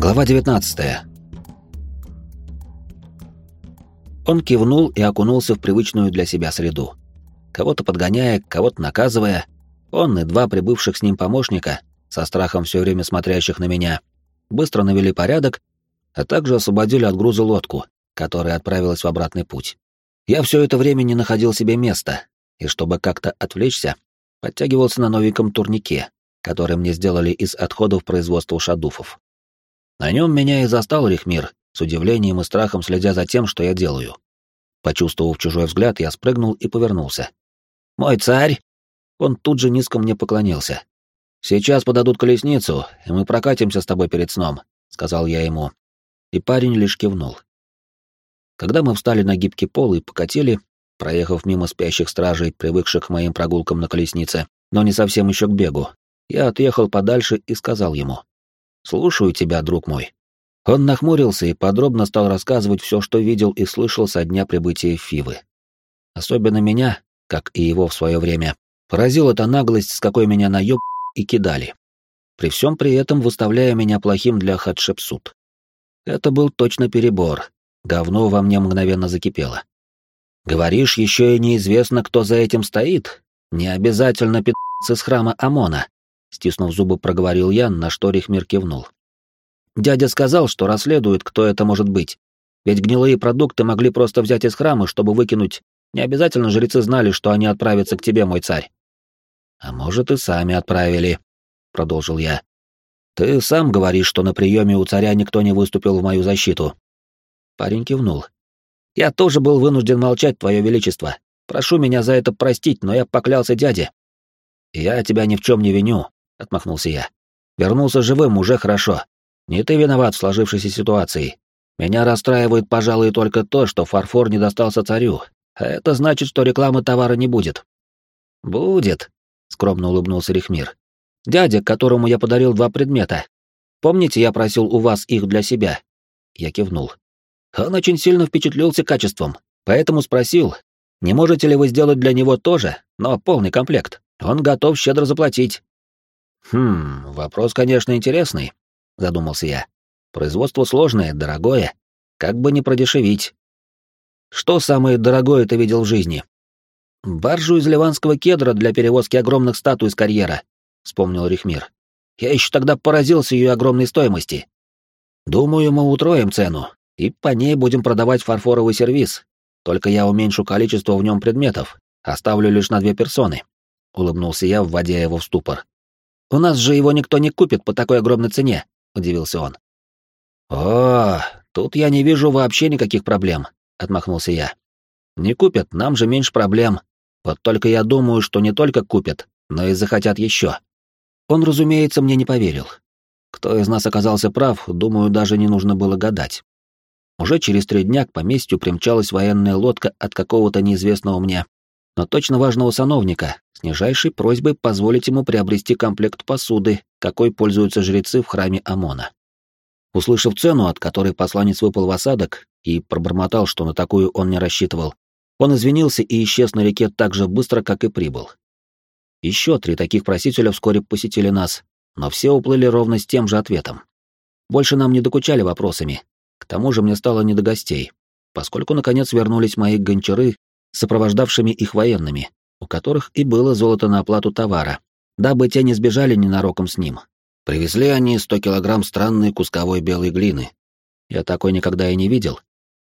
Глава 19. Он кивнул и окунулся в привычную для себя среду. Кого-то подгоняя, кого-то наказывая, он и два прибывших с ним помощника, со страхом все время смотрящих на меня, быстро навели порядок, а также освободили от груза лодку, которая отправилась в обратный путь. Я все это время не находил себе места, и чтобы как-то отвлечься, подтягивался на новеньком турнике, который мне сделали из отходов производства шадуфов. На нем меня и застал Рихмир, с удивлением и страхом следя за тем, что я делаю. Почувствовав чужой взгляд, я спрыгнул и повернулся. «Мой царь!» Он тут же низко мне поклонился. «Сейчас подадут колесницу, и мы прокатимся с тобой перед сном», — сказал я ему. И парень лишь кивнул. Когда мы встали на гибкий пол и покатили, проехав мимо спящих стражей, привыкших к моим прогулкам на колеснице, но не совсем еще к бегу, я отъехал подальше и сказал ему. «Слушаю тебя, друг мой». Он нахмурился и подробно стал рассказывать все, что видел и слышал со дня прибытия Фивы. Особенно меня, как и его в свое время, поразила эта наглость, с какой меня наеб и кидали. При всем при этом выставляя меня плохим для Хатшепсут. Это был точно перебор. Говно во мне мгновенно закипело. Говоришь, еще и неизвестно, кто за этим стоит? Не обязательно пи***цы с храма Амона. Стиснув зубы, проговорил я, на что Рихмир кивнул. Дядя сказал, что расследует, кто это может быть. Ведь гнилые продукты могли просто взять из храма, чтобы выкинуть. Не обязательно жрецы знали, что они отправятся к тебе, мой царь. А может, и сами отправили, продолжил я. Ты сам говоришь, что на приеме у царя никто не выступил в мою защиту. Парень кивнул. Я тоже был вынужден молчать, твое величество. Прошу меня за это простить, но я поклялся дяде. Я тебя ни в чем не виню, отмахнулся я. Вернулся живым уже хорошо. Не ты виноват в сложившейся ситуации. Меня расстраивает, пожалуй, только то, что фарфор не достался царю. А это значит, что рекламы товара не будет. Будет, скромно улыбнулся Рихмир. Дядя, которому я подарил два предмета. Помните, я просил у вас их для себя? Я кивнул. Он очень сильно впечатлился качеством, поэтому спросил, не можете ли вы сделать для него тоже, но полный комплект. Он готов щедро заплатить. Хм, вопрос, конечно, интересный, задумался я. Производство сложное, дорогое. Как бы не продешевить. Что самое дорогое ты видел в жизни? Баржу из ливанского кедра для перевозки огромных статуй с карьера, вспомнил Рихмир. Я еще тогда поразился ее огромной стоимости. Думаю, мы утроим цену, и по ней будем продавать фарфоровый сервиз. Только я уменьшу количество в нем предметов, оставлю лишь на две персоны. Улыбнулся я, вводя его в ступор. У нас же его никто не купит по такой огромной цене, удивился он. О, тут я не вижу вообще никаких проблем, отмахнулся я. Не купят, нам же меньше проблем. Вот только я думаю, что не только купят, но и захотят еще. Он, разумеется, мне не поверил. Кто из нас оказался прав, думаю, даже не нужно было гадать. Уже через три дня к поместью примчалась военная лодка от какого-то неизвестного мне, но точно важного сановника, с нижайшей просьбой позволить ему приобрести комплект посуды, какой пользуются жрецы в храме Амона. Услышав цену, от которой посланец выпал в осадок, и пробормотал, что на такую он не рассчитывал, он извинился и исчез на реке так же быстро, как и прибыл. Еще три таких просителя вскоре посетили нас, но все уплыли ровно с тем же ответом. Больше нам не докучали вопросами, к тому же мне стало не до гостей, поскольку наконец вернулись мои гончары, сопровождавшими их военными, у которых и было золото на оплату товара, дабы те не сбежали ненароком с ним. Привезли они 100 килограмм странной кусковой белой глины. Я такой никогда и не видел.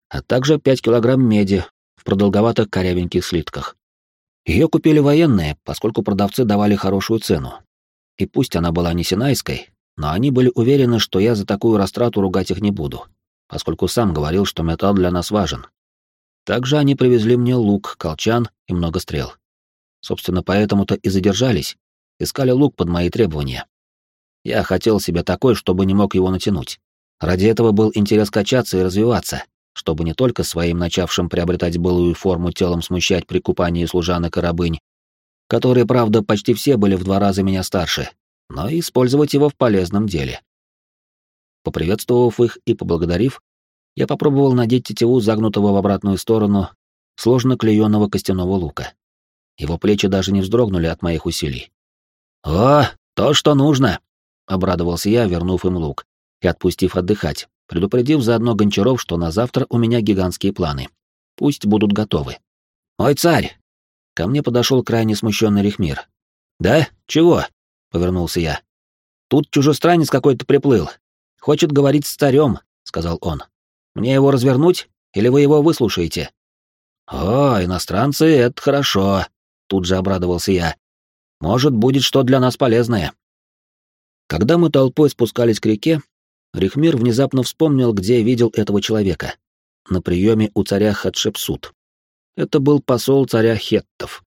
А также 5 килограмм меди в продолговатых корявеньких слитках. Ее купили военные, поскольку продавцы давали хорошую цену. И пусть она была не синайской, но они были уверены, что я за такую растрату ругать их не буду поскольку сам говорил, что металл для нас важен. Также они привезли мне лук, колчан и много стрел. Собственно, поэтому-то и задержались, искали лук под мои требования. Я хотел себе такой, чтобы не мог его натянуть. Ради этого был интерес качаться и развиваться, чтобы не только своим начавшим приобретать былую форму телом смущать при купании служанок и рабынь, которые, правда, почти все были в два раза меня старше, но и использовать его в полезном деле. Поприветствовав их и поблагодарив, я попробовал надеть тетиву загнутого в обратную сторону сложно клееного костяного лука. Его плечи даже не вздрогнули от моих усилий. «О, то, что нужно!» — обрадовался я, вернув им лук, и отпустив отдыхать, предупредив заодно Гончаров, что на завтра у меня гигантские планы. Пусть будут готовы. «Ой, царь!» Ко мне подошел крайне смущенный Рихмир. «Да? Чего?» — повернулся я. «Тут чужестранец какой-то приплыл. Хочет говорить с царем», — сказал он. «Мне его развернуть, или вы его выслушаете?» «О, иностранцы — это хорошо», — тут же обрадовался я. «Может, будет что для нас полезное». Когда мы толпой спускались к реке, Рихмир внезапно вспомнил, где видел этого человека. На приеме у царя Хатшепсут. Это был посол царя Хеттов.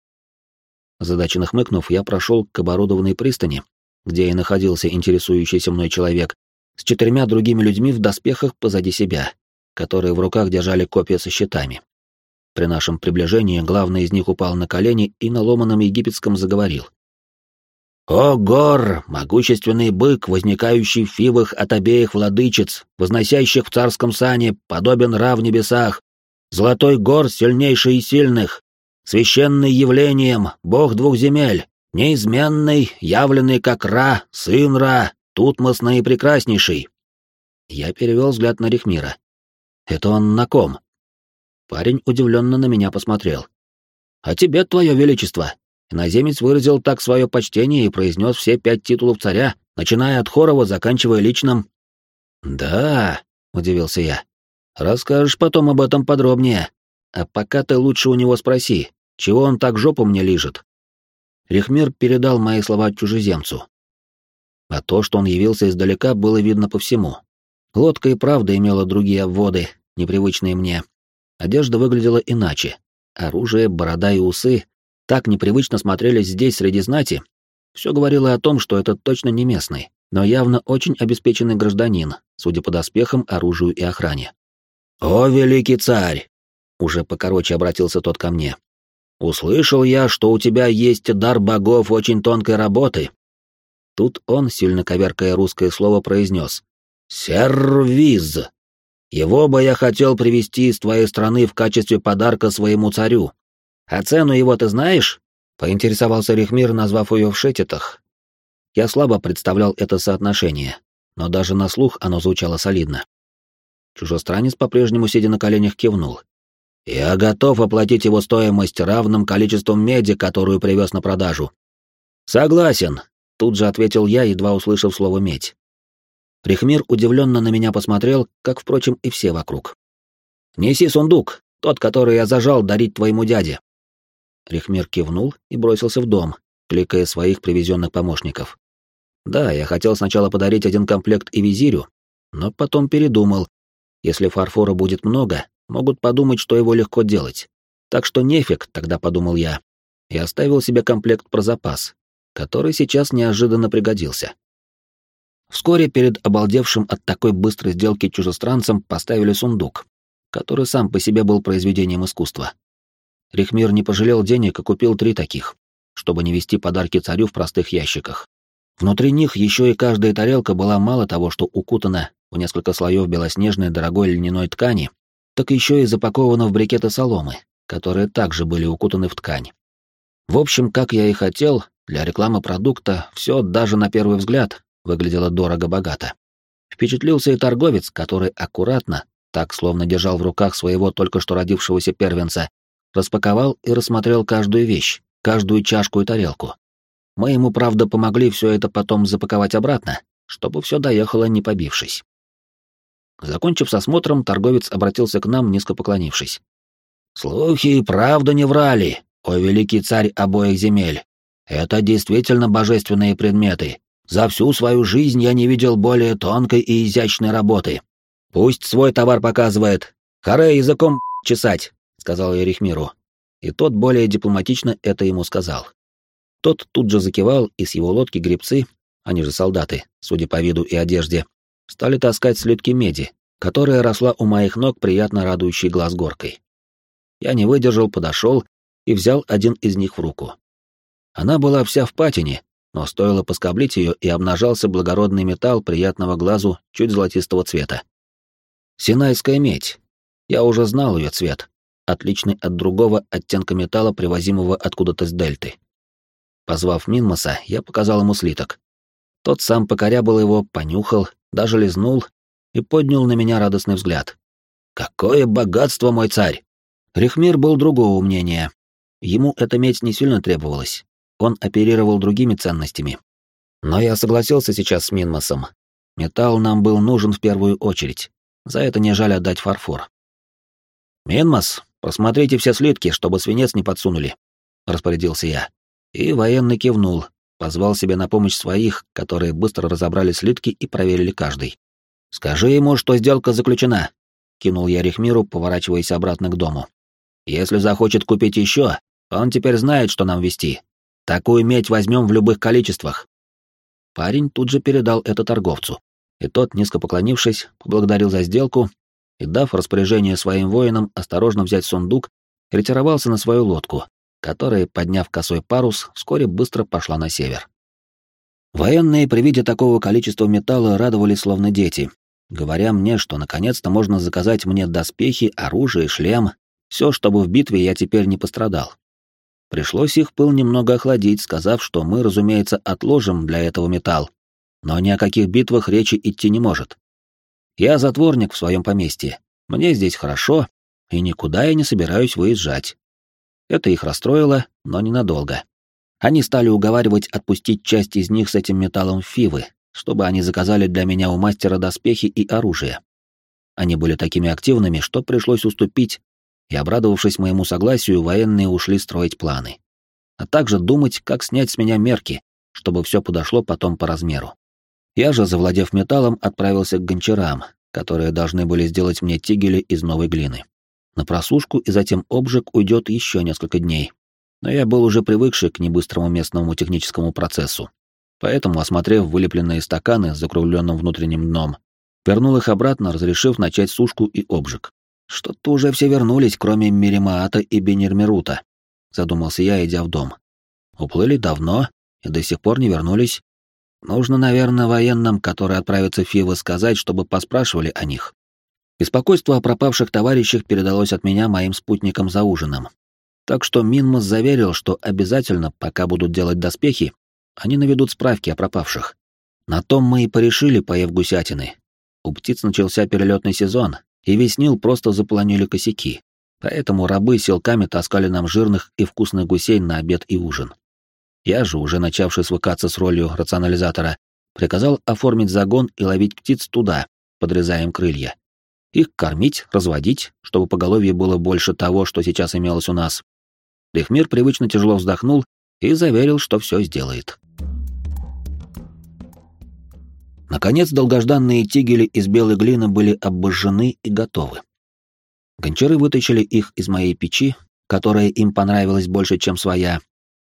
Задачно хмыкнув, я прошел к оборудованной пристани, где и находился интересующийся мной человек, с четырьмя другими людьми в доспехах позади себя, которые в руках держали копья со щитами. При нашем приближении главный из них упал на колени и на ломаном египетском заговорил. «О, гор, могущественный бык, возникающий в фивах от обеих владычиц, возносящих в царском сане, подобен ра в небесах, золотой гор, сильнейший и сильных, священный явлением, бог двух земель, неизменный, явленный как Ра, сын Ра, Тутмос наипрекраснейший». Я перевел взгляд на Рихмира. «Это он на ком?» Парень удивленно на меня посмотрел. «А тебе, твое величество!» Иноземец выразил так свое почтение и произнес все пять титулов царя, начиная от Хорова, заканчивая личным. «Да», — удивился я, — «расскажешь потом об этом подробнее. А пока ты лучше у него спроси, чего он так жопу мне лижет». Рихмир передал мои слова чужеземцу. А то, что он явился издалека, было видно по всему. Лодка и правда имела другие обводы, непривычные мне. Одежда выглядела иначе. Оружие, борода и усы так непривычно смотрелись здесь среди знати, все говорило о том, что это точно не местный, но явно очень обеспеченный гражданин, судя по доспехам, оружию и охране. «О, великий царь!» — уже покороче обратился тот ко мне. «Услышал я, что у тебя есть дар богов очень тонкой работы». Тут он, сильно коверкая русское слово, произнес «Сервиз! Его бы я хотел привезти из твоей страны в качестве подарка своему царю. А цену его ты знаешь? Поинтересовался Рихмир, назвав ее в шететах. Я слабо представлял это соотношение, но даже на слух оно звучало солидно. Чужестранец по-прежнему, сидя на коленях, кивнул. «Я готов оплатить его стоимость равным количеством меди, которую привез на продажу». «Согласен», — тут же ответил я, едва услышав слово «медь». Рихмир удивленно на меня посмотрел, как, впрочем, и все вокруг. «Неси сундук, тот, который я зажал дарить твоему дяде». Рихмир кивнул и бросился в дом, кликая своих привезенных помощников. Да, я хотел сначала подарить один комплект и визирю, но потом передумал. Если фарфора будет много, могут подумать, что его легко делать. Так что нефиг, тогда подумал я, и оставил себе комплект про запас, который сейчас неожиданно пригодился. Вскоре перед обалдевшим от такой быстрой сделки чужестранцем поставили сундук, который сам по себе был произведением искусства. Рихмир не пожалел денег и купил три таких, чтобы не вести подарки царю в простых ящиках. Внутри них еще и каждая тарелка была мало того, что укутана в несколько слоев белоснежной дорогой льняной ткани, так еще и запакована в брикеты соломы, которые также были укутаны в ткань. В общем, как я и хотел, для рекламы продукта все даже на первый взгляд выглядело дорого-богато. Впечатлился и торговец, который аккуратно, так словно держал в руках своего только что родившегося первенца, распаковал и рассмотрел каждую вещь, каждую чашку и тарелку. Мы ему, правда, помогли все это потом запаковать обратно, чтобы все доехало, не побившись. Закончив с осмотром, торговец обратился к нам, низко поклонившись. «Слухи и правда не врали, о великий царь обоих земель. Это действительно божественные предметы. За всю свою жизнь я не видел более тонкой и изящной работы. Пусть свой товар показывает. Харе языком чесать сказал я Рихмиру, и тот более дипломатично это ему сказал. Тот тут же закивал, и с его лодки гребцы, они же солдаты, судя по виду и одежде, стали таскать слитки меди, которая росла у моих ног приятно радующей глаз горкой. Я не выдержал, подошел и взял один из них в руку. Она была вся в патине, но стоило поскоблить ее, и обнажался благородный металл приятного глазу чуть золотистого цвета. Синайская медь. Я уже знал ее цвет, отличный от другого оттенка металла, привозимого откуда-то с дельты. Позвав Минмаса, я показал ему слиток. Тот сам покорябал его, понюхал, даже лизнул и поднял на меня радостный взгляд. «Какое богатство, мой царь!» Рихмир был другого мнения. Ему эта медь не сильно требовалась. Он оперировал другими ценностями. Но я согласился сейчас с Минмасом. Металл нам был нужен в первую очередь. За это не жаль отдать фарфор. «Минмас, посмотрите все слитки, чтобы свинец не подсунули», — распорядился я. И военный кивнул, позвал себе на помощь своих, которые быстро разобрали слитки и проверили каждый. «Скажи ему, что сделка заключена», — кинул я Рихмиру, поворачиваясь обратно к дому. «Если захочет купить еще, он теперь знает, что нам вести. Такую медь возьмем в любых количествах». Парень тут же передал это торговцу, и тот, низко поклонившись, поблагодарил за сделку и, дав распоряжение своим воинам осторожно взять сундук, ретировался на свою лодку, которая, подняв косой парус, вскоре быстро пошла на север. Военные при виде такого количества металла радовались словно дети, говоря мне, что наконец-то можно заказать мне доспехи, оружие, шлем, все, чтобы в битве я теперь не пострадал. Пришлось их пыл немного охладить, сказав, что мы, разумеется, отложим для этого металл, но ни о каких битвах речи идти не может. Я затворник в своем поместье, мне здесь хорошо, и никуда я не собираюсь выезжать. Это их расстроило, но ненадолго. Они стали уговаривать отпустить часть из них с этим металлом Фивы, чтобы они заказали для меня у мастера доспехи и оружие. Они были такими активными, что пришлось уступить, и, обрадовавшись моему согласию, военные ушли строить планы. А также думать, как снять с меня мерки, чтобы все подошло потом по размеру. Я же, завладев металлом, отправился к гончарам, которые должны были сделать мне тигели из новой глины. На просушку и затем обжиг уйдет еще несколько дней. Но я был уже привыкший к небыстрому местному техническому процессу. Поэтому, осмотрев вылепленные стаканы с закругленным внутренним дном, вернул их обратно, разрешив начать сушку и обжиг. Что-то уже все вернулись, кроме Миримаата и Бенермерута, задумался я, идя в дом. Уплыли давно и до сих пор не вернулись. Нужно, наверное, военным, которые отправятся в Фивы, сказать, чтобы поспрашивали о них. Беспокойство о пропавших товарищах передалось от меня моим спутникам за ужином. Так что Минмас заверил, что обязательно, пока будут делать доспехи, они наведут справки о пропавших. На том мы и порешили, поев гусятины. У птиц начался перелетный сезон, и весь Нил просто запланили косяки. Поэтому рабы силками таскали нам жирных и вкусных гусей на обед и ужин. Я же, уже начавший свыкаться с ролью рационализатора, приказал оформить загон и ловить птиц туда, подрезая им крылья. Их кормить, разводить, чтобы поголовье было больше того, что сейчас имелось у нас. Рихмир привычно тяжело вздохнул и заверил, что все сделает. Наконец, долгожданные тигели из белой глины были обожжены и готовы. Гончары вытащили их из моей печи, которая им понравилась больше, чем своя,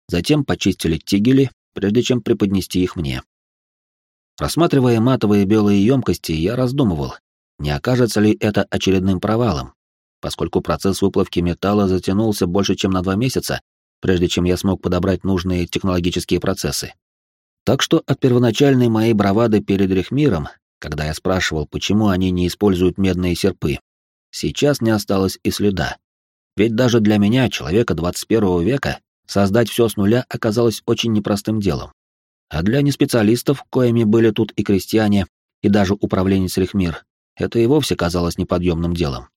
затем почистили тигели, прежде чем преподнести их мне. Рассматривая матовые белые емкости, я раздумывал, не окажется ли это очередным провалом, поскольку процесс выплавки металла затянулся больше, чем на два месяца, прежде чем я смог подобрать нужные технологические процессы. Так что от первоначальной моей бравады перед Рехмиром, когда я спрашивал, почему они не используют медные серпы, сейчас не осталось и следа. Ведь даже для меня, человека 21 века, создать все с нуля оказалось очень непростым делом. А для неспециалистов, коими были тут и крестьяне, и даже управленец Рехмир, это и вовсе казалось неподъемным делом.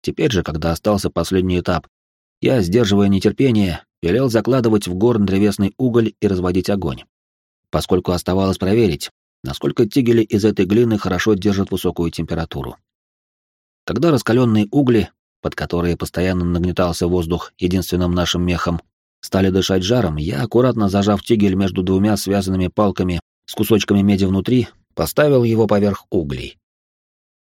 Теперь же, когда остался последний этап, я, сдерживая нетерпение, велел закладывать в горн древесный уголь и разводить огонь. Поскольку оставалось проверить, насколько тигели из этой глины хорошо держат высокую температуру. Когда раскаленные угли, под которые постоянно нагнетался воздух единственным нашим мехом, стали дышать жаром, я, аккуратно зажав тигель между двумя связанными палками с кусочками меди внутри, поставил его поверх углей.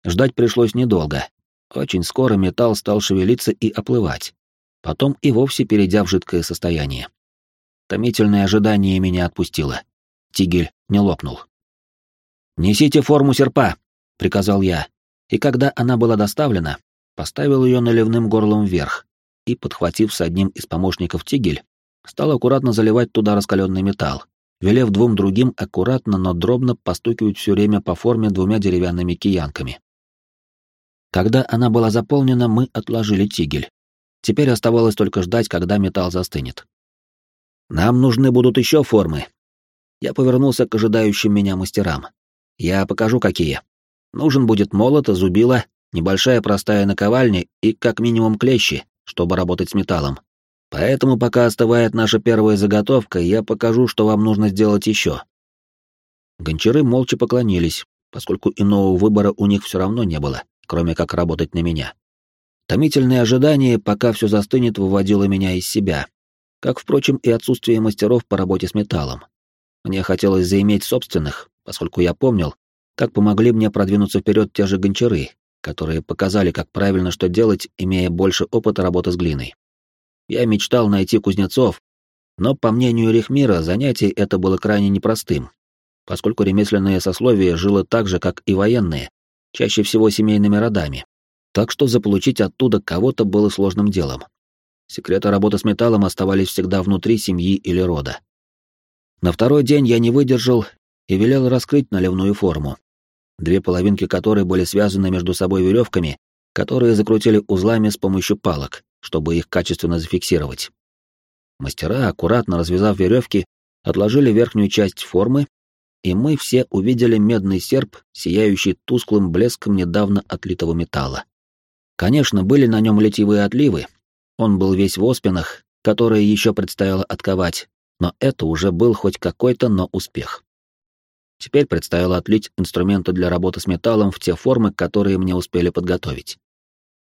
Ждать пришлось недолго. Очень скоро металл стал шевелиться и оплывать, потом и вовсе перейдя в жидкое состояние. Томительное ожидание меня отпустило. Тигель не лопнул. «Несите форму серпа», — приказал я, и когда она была доставлена, поставил ее наливным горлом вверх и, подхватив с одним из помощников тигель, стал аккуратно заливать туда раскаленный металл, велев двум другим аккуратно, но дробно постукивать все время по форме двумя деревянными киянками. Когда она была заполнена, мы отложили тигель. Теперь оставалось только ждать, когда металл застынет. Нам нужны будут еще формы. Я повернулся к ожидающим меня мастерам. Я покажу, какие. Нужен будет молот, зубило, небольшая простая наковальня и как минимум клещи, чтобы работать с металлом. Поэтому пока остывает наша первая заготовка, я покажу, что вам нужно сделать еще. Гончары молча поклонились, поскольку иного выбора у них все равно не было, кроме как работать на меня. Томительное ожидание, пока все застынет, выводило меня из себя, как, впрочем, и отсутствие мастеров по работе с металлом. Мне хотелось заиметь собственных, поскольку я помнил, как помогли мне продвинуться вперед те же гончары, которые показали, как правильно что делать, имея больше опыта работы с глиной. Я мечтал найти кузнецов, но, по мнению Рихмира, занятие это было крайне непростым, поскольку ремесленное сословие жило так же, как и военные, чаще всего семейными родами, так что заполучить оттуда кого-то было сложным делом. Секреты работы с металлом оставались всегда внутри семьи или рода. На второй день я не выдержал и велел раскрыть наливную форму, две половинки которой были связаны между собой веревками, которые закрутили узлами с помощью палок, чтобы их качественно зафиксировать. Мастера, аккуратно развязав веревки, отложили верхнюю часть формы, и мы все увидели медный серп, сияющий тусклым блеском недавно отлитого металла. Конечно, были на нем литьевые отливы, он был весь в оспинах, которые еще предстояло отковать, но это уже был хоть какой-то, но успех. Теперь предстояло отлить инструменты для работы с металлом в те формы, которые мне успели подготовить.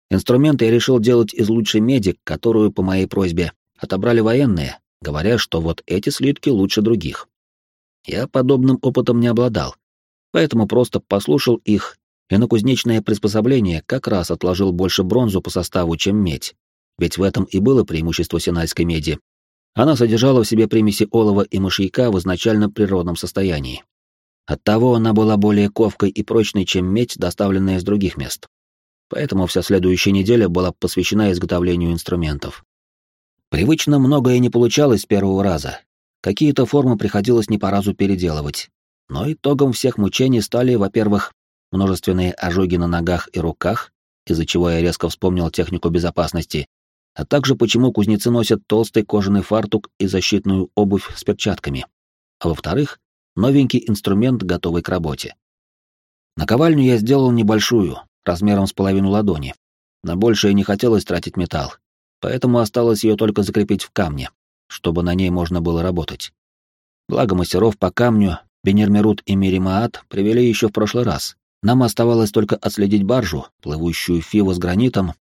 Инструменты я решил делать из лучшей меди, которую, по моей просьбе, отобрали военные, говоря, что вот эти слитки лучше других. Я подобным опытом не обладал, поэтому просто послушал их и на кузнечное приспособление как раз отложил больше бронзу по составу, чем медь, ведь в этом и было преимущество синайской меди. Она содержала в себе примеси олова и мышьяка в изначально природном состоянии. Оттого она была более ковкой и прочной, чем медь, доставленная из других мест поэтому вся следующая неделя была посвящена изготовлению инструментов. Привычно многое не получалось с первого раза. Какие-то формы приходилось не по разу переделывать. Но итогом всех мучений стали, во-первых, множественные ожоги на ногах и руках, из-за чего я резко вспомнил технику безопасности, а также почему кузнецы носят толстый кожаный фартук и защитную обувь с перчатками. А во-вторых, новенький инструмент, готовый к работе. Наковальню я сделал небольшую, размером с половину ладони. На большее не хотелось тратить металл, поэтому осталось ее только закрепить в камне, чтобы на ней можно было работать. Благо мастеров по камню Бенермерут и Миримаат привели еще в прошлый раз. Нам оставалось только отследить баржу, плывущую фиву с гранитом,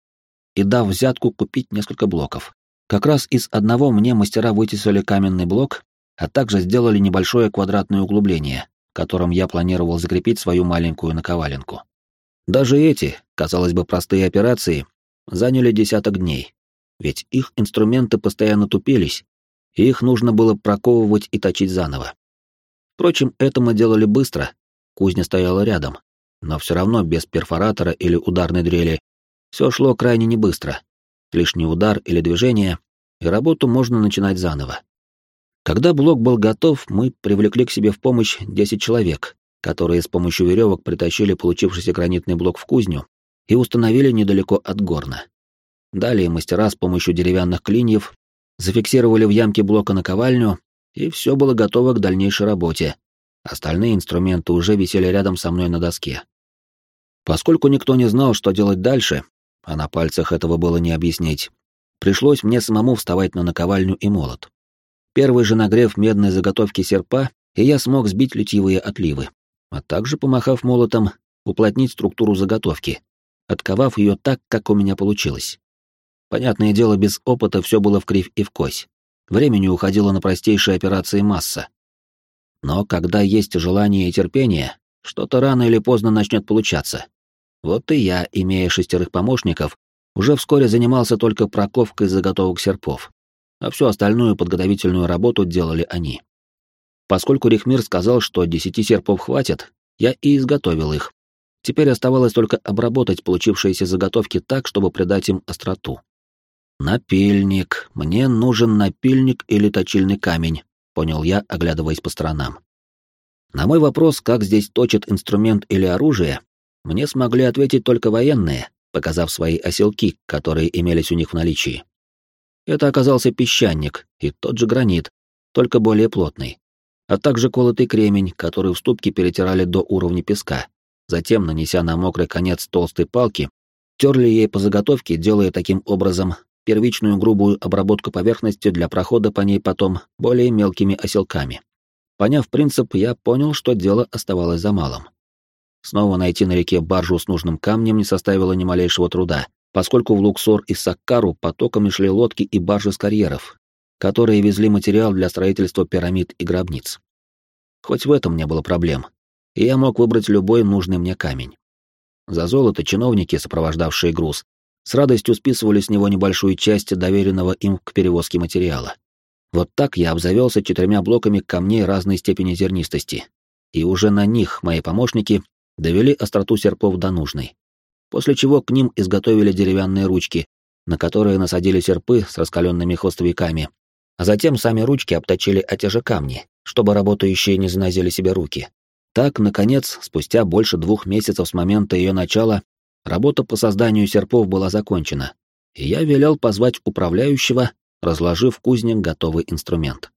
и, дав взятку, купить несколько блоков. Как раз из одного мне мастера вытесали каменный блок, а также сделали небольшое квадратное углубление, которым я планировал закрепить свою маленькую наковаленку. Даже эти, казалось бы, простые операции заняли десяток дней, ведь их инструменты постоянно тупились, и их нужно было проковывать и точить заново. Впрочем, это мы делали быстро, кузня стояла рядом, но все равно без перфоратора или ударной дрели все шло крайне небыстро. Лишний удар или движение, и работу можно начинать заново. Когда блок был готов, мы привлекли к себе в помощь 10 человек, которые с помощью веревок притащили получившийся гранитный блок в кузню и установили недалеко от горна. Далее мастера с помощью деревянных клиньев зафиксировали в ямке блока наковальню, и все было готово к дальнейшей работе. Остальные инструменты уже висели рядом со мной на доске. Поскольку никто не знал, что делать дальше, а на пальцах этого было не объяснить, пришлось мне самому вставать на наковальню и молот. Первый же нагрев медной заготовки серпа, и я смог сбить литьевые отливы а также, помахав молотом, уплотнить структуру заготовки, отковав ее так, как у меня получилось. Понятное дело, без опыта все было в кривь и в кось. Времени уходило на простейшие операции масса. Но когда есть желание и терпение, что-то рано или поздно начнет получаться. Вот и я, имея шестерых помощников, уже вскоре занимался только проковкой заготовок серпов, а всю остальную подготовительную работу делали они. Поскольку Рихмир сказал, что десяти серпов хватит, я и изготовил их. Теперь оставалось только обработать получившиеся заготовки так, чтобы придать им остроту. «Напильник. Мне нужен напильник или точильный камень», — понял я, оглядываясь по сторонам. На мой вопрос, как здесь точат инструмент или оружие, мне смогли ответить только военные, показав свои оселки, которые имелись у них в наличии. Это оказался песчаник и тот же гранит, только более плотный. а также колотый кремень, который в ступке перетирали до уровня песка. Затем, нанеся на мокрый конец толстой палки, терли ей по заготовке, делая таким образом первичную грубую обработку поверхности для прохода по ней потом более мелкими оселками. Поняв принцип, я понял, что дело оставалось за малым. Снова найти на реке баржу с нужным камнем не составило ни малейшего труда, поскольку в Луксор и Саккару потоками шли лодки и баржи с карьеров, которые везли материал для строительства пирамид и гробниц. Хоть в этом не было проблем, и я мог выбрать любой нужный мне камень. За золото чиновники, сопровождавшие груз, с радостью списывали с него небольшую часть доверенного им к перевозке материала. Вот так я обзавелся четырьмя блоками камней разной степени зернистости, и уже на них мои помощники довели остроту серпов до нужной. После чего к ним изготовили деревянные ручки, на которые насадили серпы с раскаленными хвостовиками, а затем сами ручки обточили о те же камни, чтобы работающие не занозили себе руки. Так, наконец, спустя больше двух месяцев с момента ее начала, работа по созданию серпов была закончена, и я велел позвать управляющего, разложив в кузне готовый инструмент.